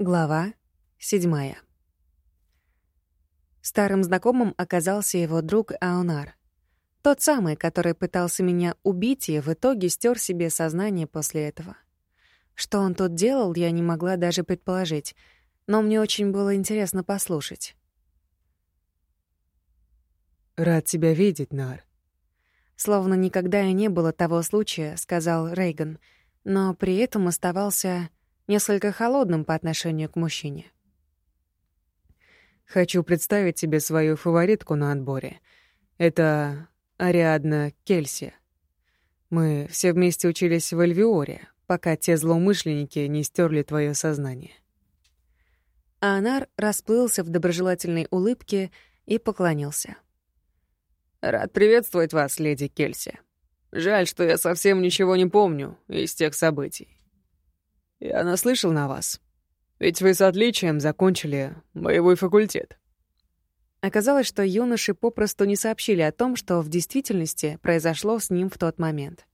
Глава седьмая. Старым знакомым оказался его друг Аонар. Тот самый, который пытался меня убить и в итоге стер себе сознание после этого. Что он тут делал, я не могла даже предположить, но мне очень было интересно послушать. «Рад тебя видеть, Нар». Словно никогда и не было того случая, сказал Рейган, но при этом оставался несколько холодным по отношению к мужчине. «Хочу представить тебе свою фаворитку на отборе. Это Ариадна Кельси. Мы все вместе учились в Эльвиоре, пока те злоумышленники не стерли твое сознание». Анар расплылся в доброжелательной улыбке и поклонился. «Рад приветствовать вас, леди Кельси. Жаль, что я совсем ничего не помню из тех событий. Я наслышал на вас. Ведь вы с отличием закончили боевой факультет. Оказалось, что юноши попросту не сообщили о том, что в действительности произошло с ним в тот момент.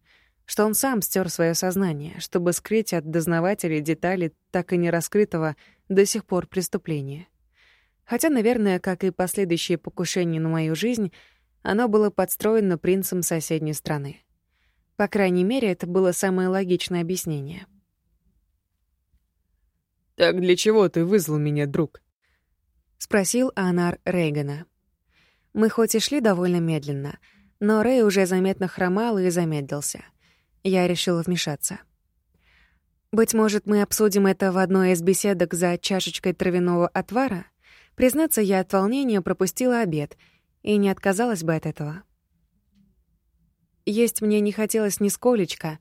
Что он сам стер свое сознание, чтобы скрыть от дознавателей детали так и не раскрытого до сих пор преступления. Хотя, наверное, как и последующие покушения на мою жизнь, оно было подстроено принцем соседней страны. По крайней мере, это было самое логичное объяснение — «Так для чего ты вызвал меня, друг?» — спросил Анар Рейгана. Мы хоть и шли довольно медленно, но Рэй уже заметно хромал и замедлился. Я решила вмешаться. «Быть может, мы обсудим это в одной из беседок за чашечкой травяного отвара? Признаться, я от волнения пропустила обед и не отказалась бы от этого». Есть мне не хотелось нисколечко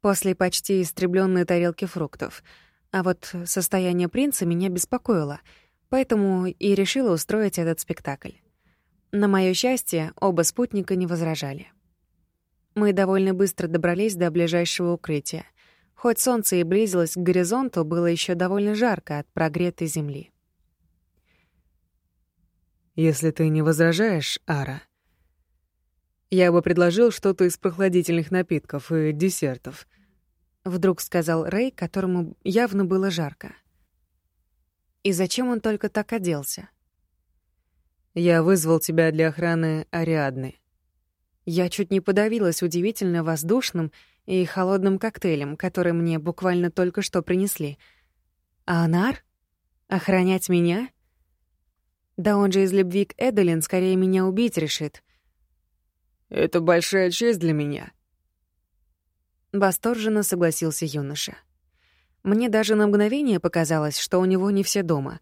после почти истребленной тарелки фруктов — а вот состояние принца меня беспокоило, поэтому и решила устроить этот спектакль. На моё счастье, оба спутника не возражали. Мы довольно быстро добрались до ближайшего укрытия. Хоть солнце и близилось к горизонту, было ещё довольно жарко от прогретой земли. «Если ты не возражаешь, Ара, я бы предложил что-то из прохладительных напитков и десертов», — вдруг сказал Рэй, которому явно было жарко. И зачем он только так оделся? «Я вызвал тебя для охраны Ариадны». Я чуть не подавилась удивительно воздушным и холодным коктейлем, который мне буквально только что принесли. А Анар? Охранять меня? Да он же из любви к Эделин скорее меня убить решит. «Это большая честь для меня», Восторженно согласился юноша. Мне даже на мгновение показалось, что у него не все дома.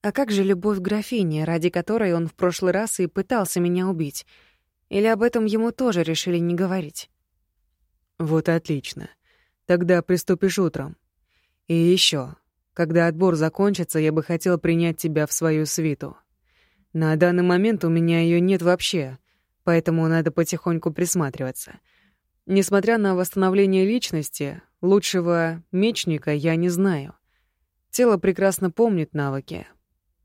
А как же любовь графини, ради которой он в прошлый раз и пытался меня убить? Или об этом ему тоже решили не говорить? Вот отлично. Тогда приступишь утром. И еще, когда отбор закончится, я бы хотел принять тебя в свою свиту. На данный момент у меня ее нет вообще, поэтому надо потихоньку присматриваться — Несмотря на восстановление личности, лучшего мечника я не знаю. Тело прекрасно помнит навыки.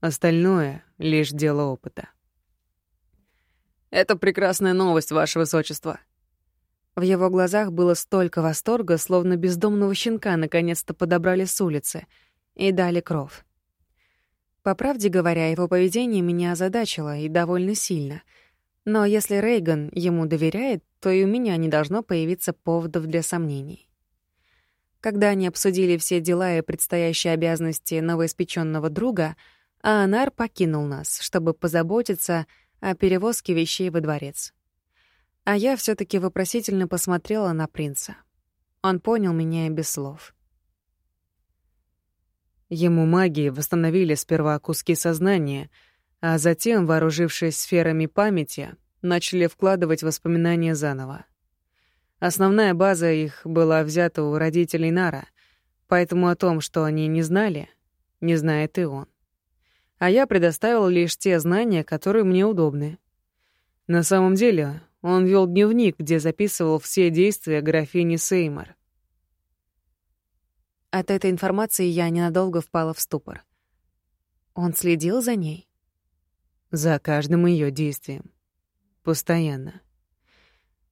Остальное — лишь дело опыта. «Это прекрасная новость, Ваше Высочество». В его глазах было столько восторга, словно бездомного щенка наконец-то подобрали с улицы и дали кров. По правде говоря, его поведение меня озадачило и довольно сильно — но если Рейган ему доверяет, то и у меня не должно появиться поводов для сомнений. Когда они обсудили все дела и предстоящие обязанности новоиспеченного друга, Аанар покинул нас, чтобы позаботиться о перевозке вещей во дворец. А я все таки вопросительно посмотрела на принца. Он понял меня и без слов. Ему магии восстановили сперва куски сознания — а затем, вооружившись сферами памяти, начали вкладывать воспоминания заново. Основная база их была взята у родителей Нара, поэтому о том, что они не знали, не знает и он. А я предоставил лишь те знания, которые мне удобны. На самом деле, он вел дневник, где записывал все действия графини Сеймор. От этой информации я ненадолго впала в ступор. Он следил за ней? За каждым ее действием. Постоянно.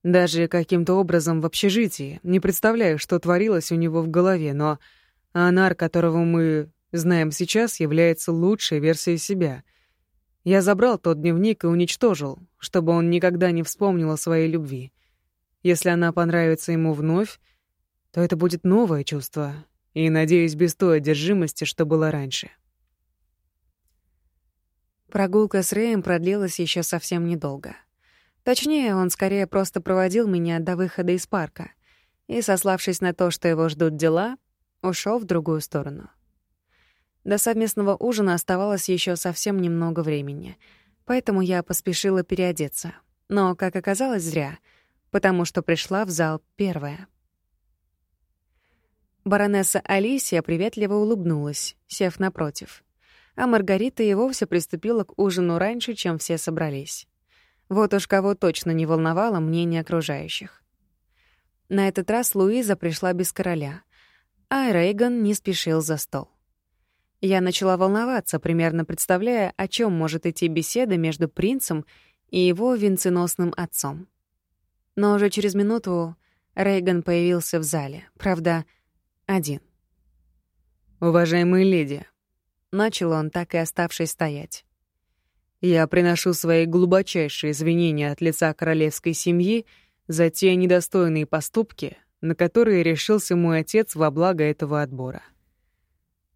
Даже каким-то образом в общежитии. Не представляю, что творилось у него в голове, но Анар, которого мы знаем сейчас, является лучшей версией себя. Я забрал тот дневник и уничтожил, чтобы он никогда не вспомнил о своей любви. Если она понравится ему вновь, то это будет новое чувство, и, надеюсь, без той одержимости, что было раньше. Прогулка с Рэем продлилась еще совсем недолго. Точнее, он скорее просто проводил меня до выхода из парка и, сославшись на то, что его ждут дела, ушел в другую сторону. До совместного ужина оставалось еще совсем немного времени, поэтому я поспешила переодеться. Но, как оказалось, зря, потому что пришла в зал первая. Баронесса Алисия приветливо улыбнулась, сев напротив. А Маргарита и вовсе приступила к ужину раньше, чем все собрались. Вот уж кого точно не волновало мнение окружающих. На этот раз Луиза пришла без короля, а Рейган не спешил за стол. Я начала волноваться, примерно представляя, о чем может идти беседа между принцем и его венценосным отцом. Но уже через минуту Рейган появился в зале, правда, один. «Уважаемые леди», — начал он, так и оставшись стоять. «Я приношу свои глубочайшие извинения от лица королевской семьи за те недостойные поступки, на которые решился мой отец во благо этого отбора».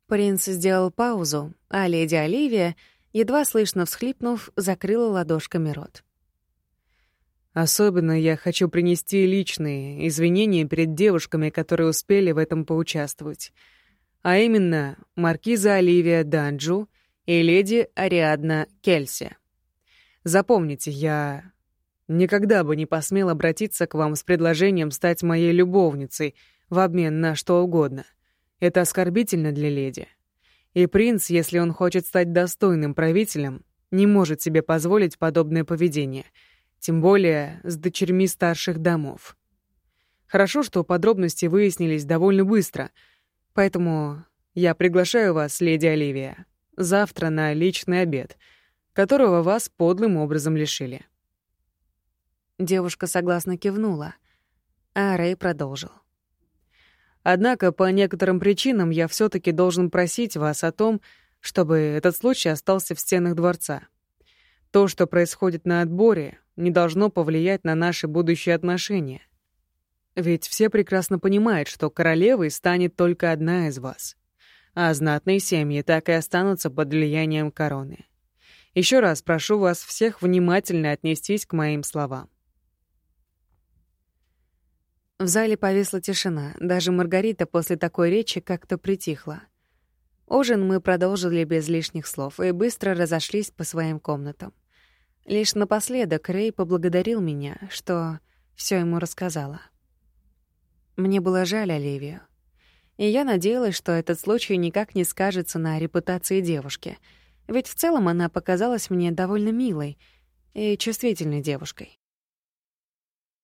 Принц сделал паузу, а леди Оливия, едва слышно всхлипнув, закрыла ладошками рот. Особенно я хочу принести личные извинения перед девушками, которые успели в этом поучаствовать. А именно, маркиза Оливия Данджу и леди Ариадна Кельси. Запомните, я никогда бы не посмел обратиться к вам с предложением стать моей любовницей в обмен на что угодно. Это оскорбительно для леди. И принц, если он хочет стать достойным правителем, не может себе позволить подобное поведение — тем более с дочерьми старших домов. Хорошо, что подробности выяснились довольно быстро, поэтому я приглашаю вас, леди Оливия, завтра на личный обед, которого вас подлым образом лишили». Девушка согласно кивнула, а Рэй продолжил. «Однако по некоторым причинам я все таки должен просить вас о том, чтобы этот случай остался в стенах дворца. То, что происходит на отборе, не должно повлиять на наши будущие отношения. Ведь все прекрасно понимают, что королевой станет только одна из вас, а знатные семьи так и останутся под влиянием короны. Еще раз прошу вас всех внимательно отнестись к моим словам. В зале повисла тишина, даже Маргарита после такой речи как-то притихла. Ужин мы продолжили без лишних слов и быстро разошлись по своим комнатам. Лишь напоследок Рэй поблагодарил меня, что все ему рассказала. Мне было жаль Оливию. И я надеялась, что этот случай никак не скажется на репутации девушки, ведь в целом она показалась мне довольно милой и чувствительной девушкой.